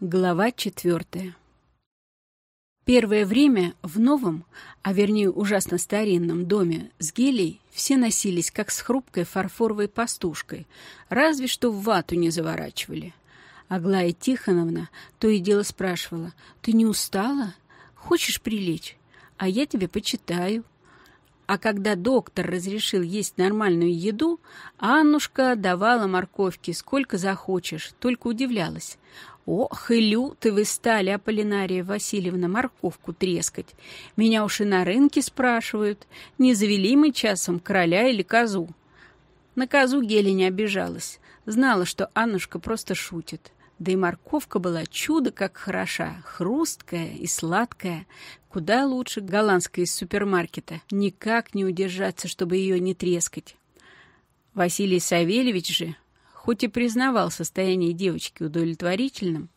Глава четвертая. Первое время в новом, а вернее ужасно старинном доме с гелей все носились, как с хрупкой фарфоровой пастушкой, разве что в вату не заворачивали. Аглая Тихоновна то и дело спрашивала, «Ты не устала? Хочешь прилечь? А я тебе почитаю». А когда доктор разрешил есть нормальную еду, Аннушка давала морковки сколько захочешь, только удивлялась. «Ох, и люты вы стали, Аполлинария Васильевна, морковку трескать. Меня уж и на рынке спрашивают, не завели мы часом короля или козу». На козу Геля не обижалась, знала, что Аннушка просто шутит. Да и морковка была чудо как хороша, хрусткая и сладкая, куда лучше голландской из супермаркета. Никак не удержаться, чтобы ее не трескать. Василий Савельевич же хоть и признавал состояние девочки удовлетворительным,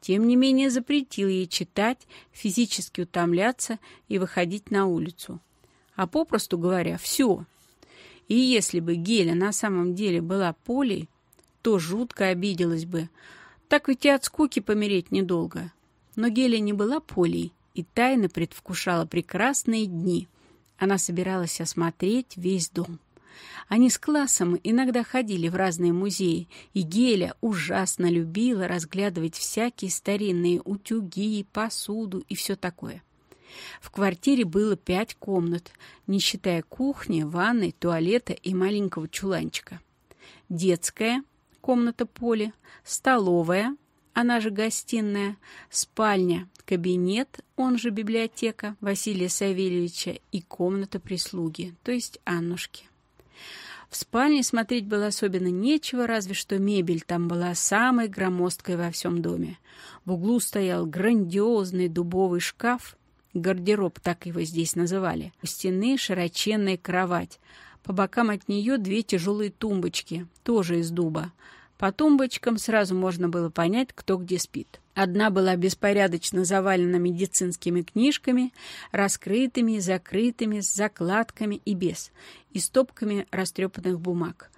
тем не менее запретил ей читать, физически утомляться и выходить на улицу. А попросту говоря, все. И если бы Геля на самом деле была Полей, то жутко обиделась бы. Так ведь и от скуки помереть недолго. Но Геля не была Полей и тайно предвкушала прекрасные дни. Она собиралась осмотреть весь дом. Они с классом иногда ходили в разные музеи, и Геля ужасно любила разглядывать всякие старинные утюги, посуду и все такое. В квартире было пять комнат, не считая кухни, ванной, туалета и маленького чуланчика. Детская, комната Поли, столовая, она же гостиная, спальня, кабинет, он же библиотека Василия Савельевича и комната прислуги, то есть Аннушки. В спальне смотреть было особенно нечего, разве что мебель там была самой громоздкой во всем доме. В углу стоял грандиозный дубовый шкаф, гардероб, так его здесь называли. У стены широченная кровать. По бокам от нее две тяжелые тумбочки, тоже из дуба. По тумбочкам сразу можно было понять, кто где спит. Одна была беспорядочно завалена медицинскими книжками, раскрытыми, закрытыми, с закладками и без, и стопками растрепанных бумаг.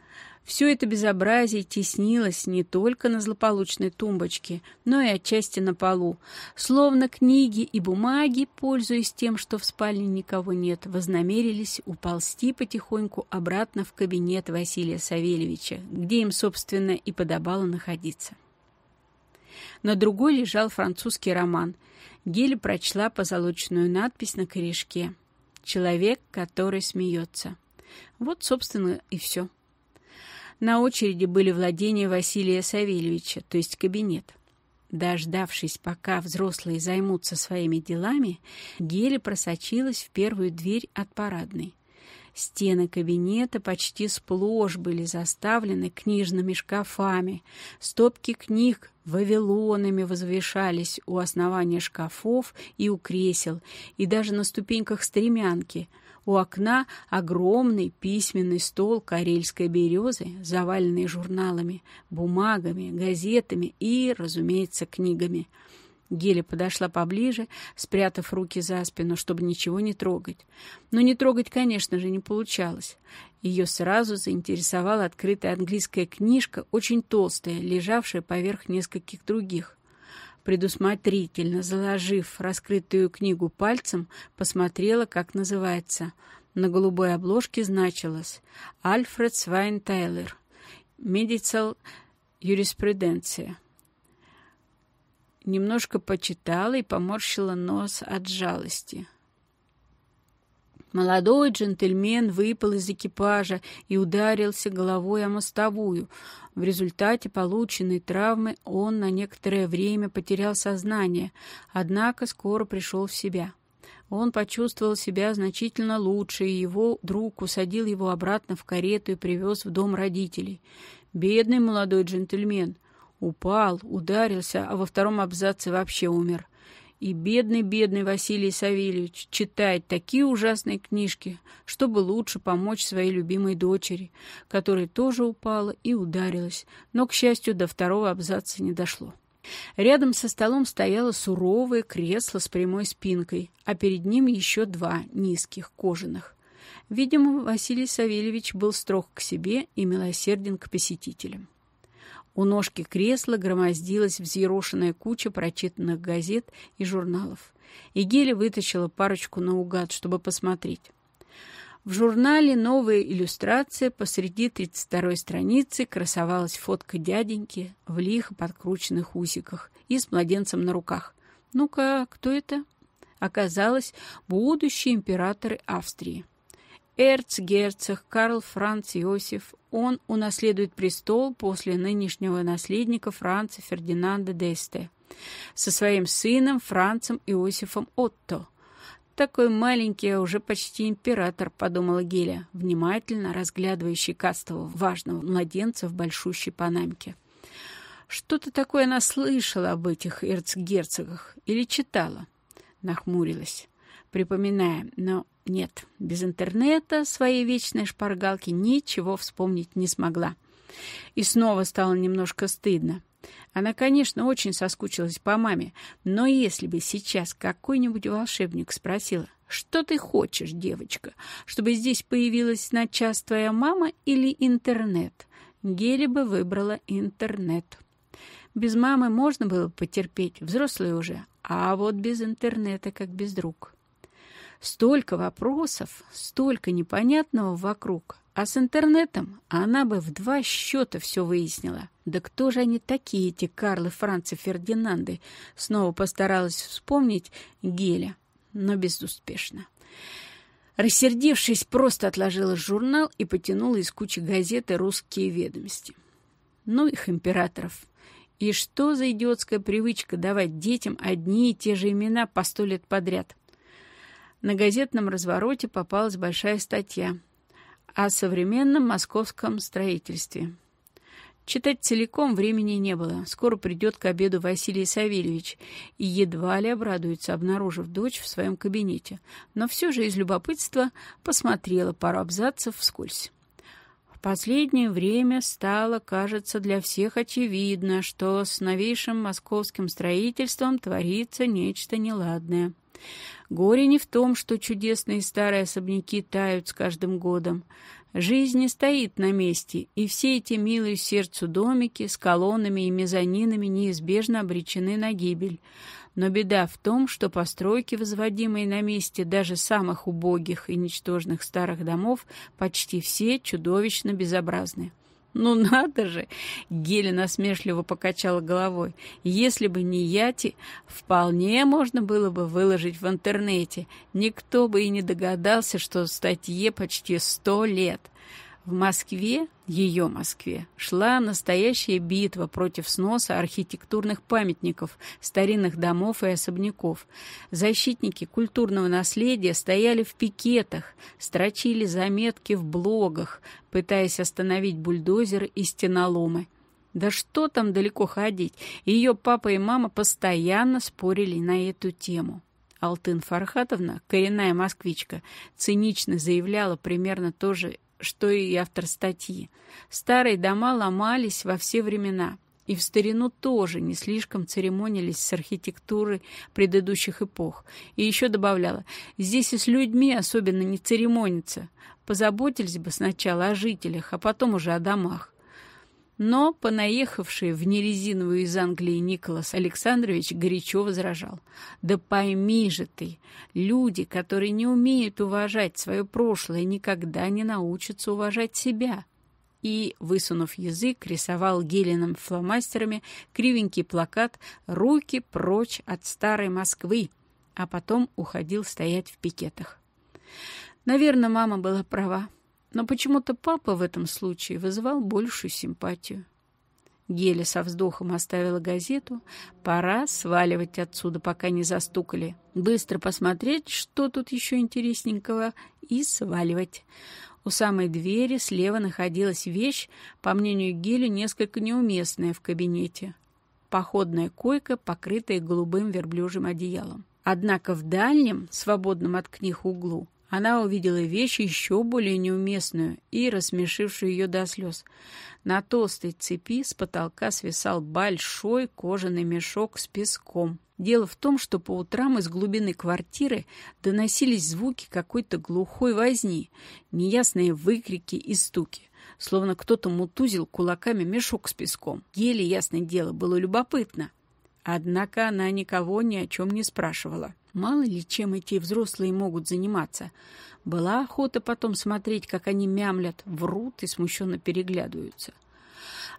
Все это безобразие теснилось не только на злополучной тумбочке, но и отчасти на полу. Словно книги и бумаги, пользуясь тем, что в спальне никого нет, вознамерились уползти потихоньку обратно в кабинет Василия Савельевича, где им, собственно, и подобало находиться. На другой лежал французский роман. Геля прочла позолоченную надпись на корешке. «Человек, который смеется». Вот, собственно, и все. На очереди были владения Василия Савельевича, то есть кабинет. Дождавшись, пока взрослые займутся своими делами, Геля просочилась в первую дверь от парадной. Стены кабинета почти сплошь были заставлены книжными шкафами. Стопки книг вавилонами возвышались у основания шкафов и у кресел, и даже на ступеньках стремянки — у окна огромный письменный стол карельской березы, заваленный журналами, бумагами, газетами и, разумеется, книгами. Геля подошла поближе, спрятав руки за спину, чтобы ничего не трогать. Но не трогать, конечно же, не получалось. Ее сразу заинтересовала открытая английская книжка, очень толстая, лежавшая поверх нескольких других предусмотрительно заложив раскрытую книгу пальцем, посмотрела, как называется. На голубой обложке значилось «Альфред Свайн Тайлер. Медицал юриспруденция». Немножко почитала и поморщила нос от жалости. Молодой джентльмен выпал из экипажа и ударился головой о мостовую. В результате полученной травмы он на некоторое время потерял сознание, однако скоро пришел в себя. Он почувствовал себя значительно лучше, и его друг усадил его обратно в карету и привез в дом родителей. Бедный молодой джентльмен. Упал, ударился, а во втором абзаце вообще умер. И бедный-бедный Василий Савельевич читает такие ужасные книжки, чтобы лучше помочь своей любимой дочери, которая тоже упала и ударилась, но, к счастью, до второго абзаца не дошло. Рядом со столом стояло суровое кресло с прямой спинкой, а перед ним еще два низких, кожаных. Видимо, Василий Савельевич был строг к себе и милосерден к посетителям. У ножки кресла громоздилась взъерошенная куча прочитанных газет и журналов. И Геля вытащила парочку наугад, чтобы посмотреть. В журнале «Новая иллюстрация» посреди 32-й страницы красовалась фотка дяденьки в лихо подкрученных усиках и с младенцем на руках. Ну-ка, кто это? Оказалось, будущий император Австрии. Эрцгерцог Карл Франц Иосиф, он унаследует престол после нынешнего наследника Франца Фердинанда d'Este со своим сыном Францем Иосифом Отто. Такой маленький, а уже почти император, подумала Геля, внимательно разглядывающий кастового важного младенца в большущей панамке. Что-то такое она слышала об этих эрцгерцогах или читала. Нахмурилась, припоминая, но нет, без интернета своей вечной шпаргалки ничего вспомнить не смогла. И снова стало немножко стыдно. Она, конечно, очень соскучилась по маме, но если бы сейчас какой-нибудь волшебник спросил, «Что ты хочешь, девочка, чтобы здесь появилась на час твоя мама или интернет?» Гели бы выбрала интернет. Без мамы можно было потерпеть, взрослые уже, а вот без интернета как без друг. Столько вопросов, столько непонятного вокруг. А с интернетом она бы в два счета все выяснила. Да кто же они такие, эти Карлы, Францы, Фердинанды? Снова постаралась вспомнить Геля, но безуспешно. Рассердившись, просто отложила журнал и потянула из кучи газеты «Русские ведомости». Ну их императоров. И что за идиотская привычка давать детям одни и те же имена по сто лет подряд? На газетном развороте попалась большая статья о современном московском строительстве. Читать целиком времени не было. Скоро придет к обеду Василий Савельевич и едва ли обрадуется, обнаружив дочь в своем кабинете. Но все же из любопытства посмотрела пару абзацев вскользь. Последнее время стало, кажется, для всех очевидно, что с новейшим московским строительством творится нечто неладное. Горе не в том, что чудесные старые особняки тают с каждым годом. Жизнь не стоит на месте, и все эти милые сердцу домики с колоннами и мезонинами неизбежно обречены на гибель. Но беда в том, что постройки, возводимые на месте даже самых убогих и ничтожных старых домов, почти все чудовищно безобразны. «Ну надо же!» — Геля насмешливо покачала головой. «Если бы не Яти, вполне можно было бы выложить в интернете. Никто бы и не догадался, что статье почти сто лет. В Москве, ее Москве, шла настоящая битва против сноса архитектурных памятников, старинных домов и особняков. Защитники культурного наследия стояли в пикетах, строчили заметки в блогах, пытаясь остановить бульдозеры и стеноломы. Да что там далеко ходить? Ее папа и мама постоянно спорили на эту тему. Алтын Фархатовна, коренная москвичка, цинично заявляла примерно то же что и автор статьи. Старые дома ломались во все времена, и в старину тоже не слишком церемонились с архитектурой предыдущих эпох. И еще добавляла, здесь и с людьми особенно не церемонится. Позаботились бы сначала о жителях, а потом уже о домах. Но понаехавший в нерезиновую из Англии Николас Александрович горячо возражал. «Да пойми же ты, люди, которые не умеют уважать свое прошлое, никогда не научатся уважать себя». И, высунув язык, рисовал гелиным фломастерами кривенький плакат «Руки прочь от старой Москвы», а потом уходил стоять в пикетах. Наверное, мама была права. Но почему-то папа в этом случае вызывал большую симпатию. Геля со вздохом оставила газету. Пора сваливать отсюда, пока не застукали. Быстро посмотреть, что тут еще интересненького, и сваливать. У самой двери слева находилась вещь, по мнению Гели, несколько неуместная в кабинете. Походная койка, покрытая голубым верблюжьим одеялом. Однако в дальнем, свободном от книг углу, она увидела вещь еще более неуместную и рассмешившую ее до слез. На толстой цепи с потолка свисал большой кожаный мешок с песком. Дело в том, что по утрам из глубины квартиры доносились звуки какой-то глухой возни, неясные выкрики и стуки. словно кто-то мутузил кулаками мешок с песком. Еле, ясное дело, было любопытно. Однако она никого ни о чем не спрашивала. Мало ли чем эти взрослые могут заниматься. Была охота потом смотреть, как они мямлят, врут и смущенно переглядываются.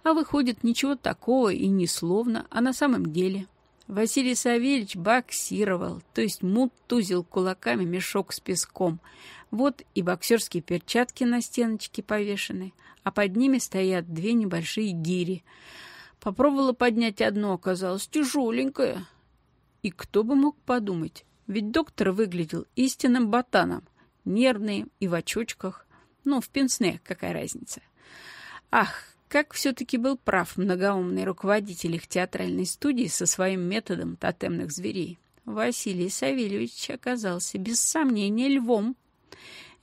А выходит, ничего такого и не словно, а на самом деле. Василий Савельевич боксировал, то есть мутузил кулаками мешок с песком. Вот и боксерские перчатки на стеночке повешены, а под ними стоят две небольшие гири. Попробовала поднять одну, оказалось тяжеленькое. И кто бы мог подумать, ведь доктор выглядел истинным ботаном, нервный и в очочках. Ну, в пенсне, какая разница. Ах, как все-таки был прав многоумный руководитель их театральной студии со своим методом тотемных зверей. Василий Савельевич оказался без сомнения львом.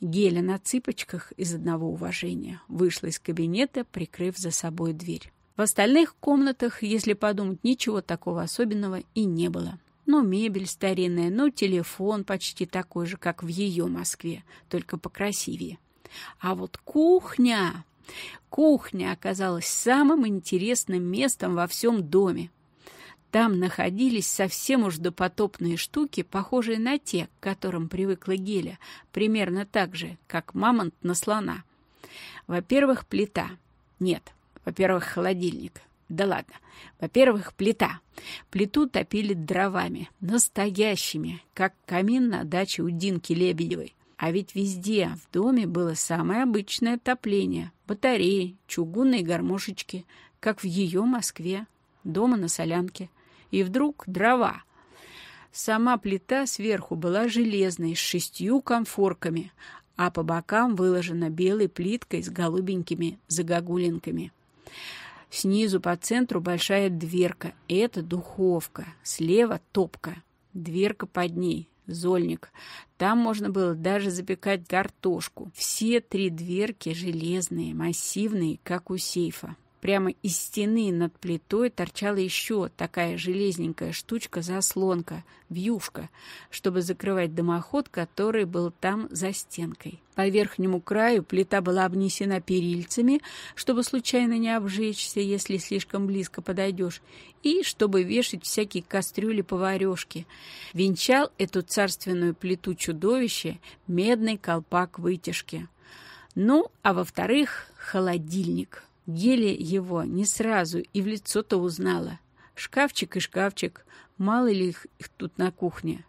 Геля на цыпочках из одного уважения вышла из кабинета, прикрыв за собой дверь. В остальных комнатах, если подумать, ничего такого особенного и не было. Ну, мебель старинная, ну, телефон почти такой же, как в ее Москве, только покрасивее. А вот кухня... Кухня оказалась самым интересным местом во всем доме. Там находились совсем уж допотопные штуки, похожие на те, к которым привыкла Геля, примерно так же, как мамонт на слона. Во-первых, плита. Нет, во-первых, холодильник. Да ладно. Во-первых, плита. Плиту топили дровами, настоящими, как камин на даче у Динки Лебедевой. А ведь везде в доме было самое обычное отопление. Батареи, чугунные гармошечки, как в ее Москве, дома на солянке. И вдруг дрова. Сама плита сверху была железной, с шестью комфорками, а по бокам выложена белой плиткой с голубенькими загогулинками. Снизу по центру большая дверка. Это духовка. Слева топка. Дверка под ней зольник. Там можно было даже запекать картошку. Все три дверки железные, массивные, как у сейфа. Прямо из стены над плитой торчала еще такая железненькая штучка-заслонка, вьюшка, чтобы закрывать дымоход, который был там за стенкой. По верхнему краю плита была обнесена перильцами, чтобы случайно не обжечься, если слишком близко подойдешь, и чтобы вешать всякие кастрюли-поварешки. Венчал эту царственную плиту чудовище медный колпак вытяжки. Ну, а во-вторых, холодильник — Геля его не сразу и в лицо-то узнала. Шкафчик и шкафчик, мало ли их, их тут на кухне.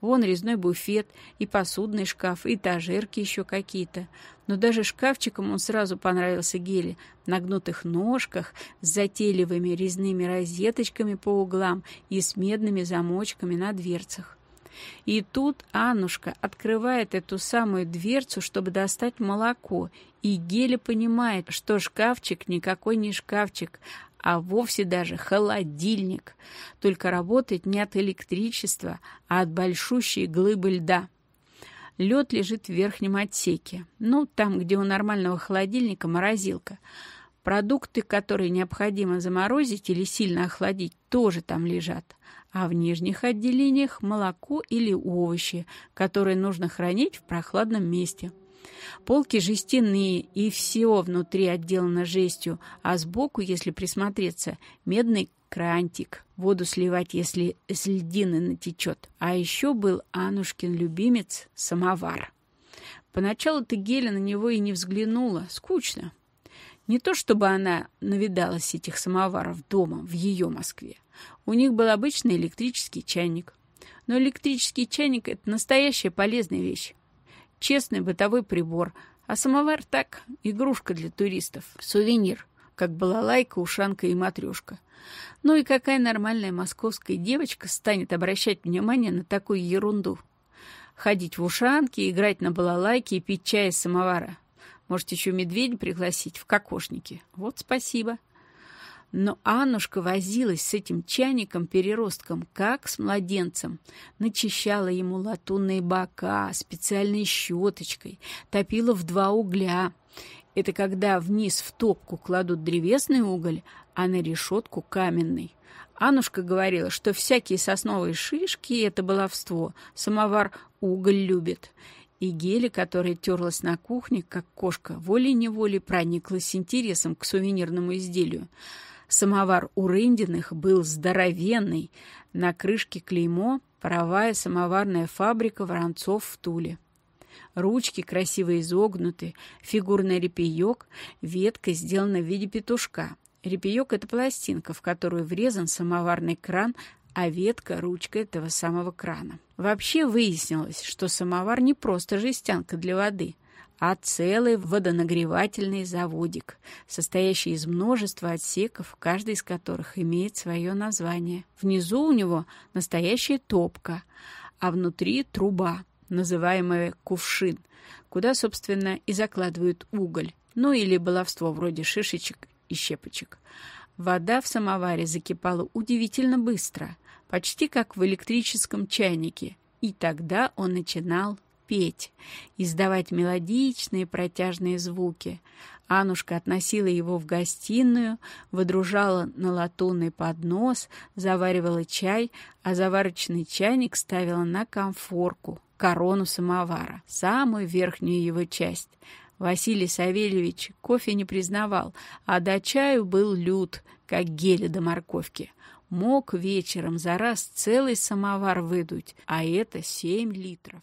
Вон резной буфет, и посудный шкаф, и этажерки еще какие-то. Но даже шкафчиком он сразу понравился Геле. На гнутых ножках, с затейливыми резными розеточками по углам и с медными замочками на дверцах. И тут Аннушка открывает эту самую дверцу, чтобы достать молоко, и Геля понимает, что шкафчик никакой не шкафчик, а вовсе даже холодильник, только работает не от электричества, а от большущей глыбы льда. Лед лежит в верхнем отсеке, ну, там, где у нормального холодильника морозилка. Продукты, которые необходимо заморозить или сильно охладить, тоже там лежат а в нижних отделениях молоко или овощи, которые нужно хранить в прохладном месте. Полки жестяные, и все внутри отделано жестью, а сбоку, если присмотреться, медный крантик, воду сливать, если с льдины натечет. А еще был Анушкин любимец — самовар. Поначалу-то Геля на него и не взглянула, скучно. Не то чтобы она навидалась этих самоваров дома, в ее Москве. У них был обычный электрический чайник. Но электрический чайник — это настоящая полезная вещь. Честный бытовой прибор. А самовар так, игрушка для туристов. Сувенир, как балалайка, ушанка и матрешка. Ну и какая нормальная московская девочка станет обращать внимание на такую ерунду? Ходить в ушанке, играть на балалайке и пить чай из самовара. Может, еще медведя пригласить в кокошники. Вот спасибо. Но Аннушка возилась с этим чайником-переростком, как с младенцем. Начищала ему латунные бока специальной щеточкой, топила в два угля. Это когда вниз в топку кладут древесный уголь, а на решетку каменный. Аннушка говорила, что всякие сосновые шишки — это баловство, самовар уголь любит. И Геля, которая терлась на кухне, как кошка, волей-неволей прониклась интересом к сувенирному изделию. Самовар у Рындиных был здоровенный, на крышке клеймо «Паровая самоварная фабрика Воронцов в Туле». Ручки красиво изогнуты, фигурный репеек, ветка сделана в виде петушка. Репеек — это пластинка, в которую врезан самоварный кран, а ветка — ручка этого самого крана. Вообще выяснилось, что самовар не просто жестянка для воды, а целый водонагревательный заводик, состоящий из множества отсеков, каждый из которых имеет свое название. Внизу у него настоящая топка, а внутри труба, называемая кувшин, куда, собственно, и закладывают уголь, ну или баловство вроде шишечек и щепочек. Вода в самоваре закипала удивительно быстро, почти как в электрическом чайнике, и тогда он начинал петь, издавать мелодичные протяжные звуки. Анушка относила его в гостиную, водружала на латунный поднос, заваривала чай, а заварочный чайник ставила на комфорку, корону самовара, самую верхнюю его часть. Василий Савельевич кофе не признавал, а до чаю был лют, как геля до морковки. Мог вечером за раз целый самовар выдуть, а это семь литров.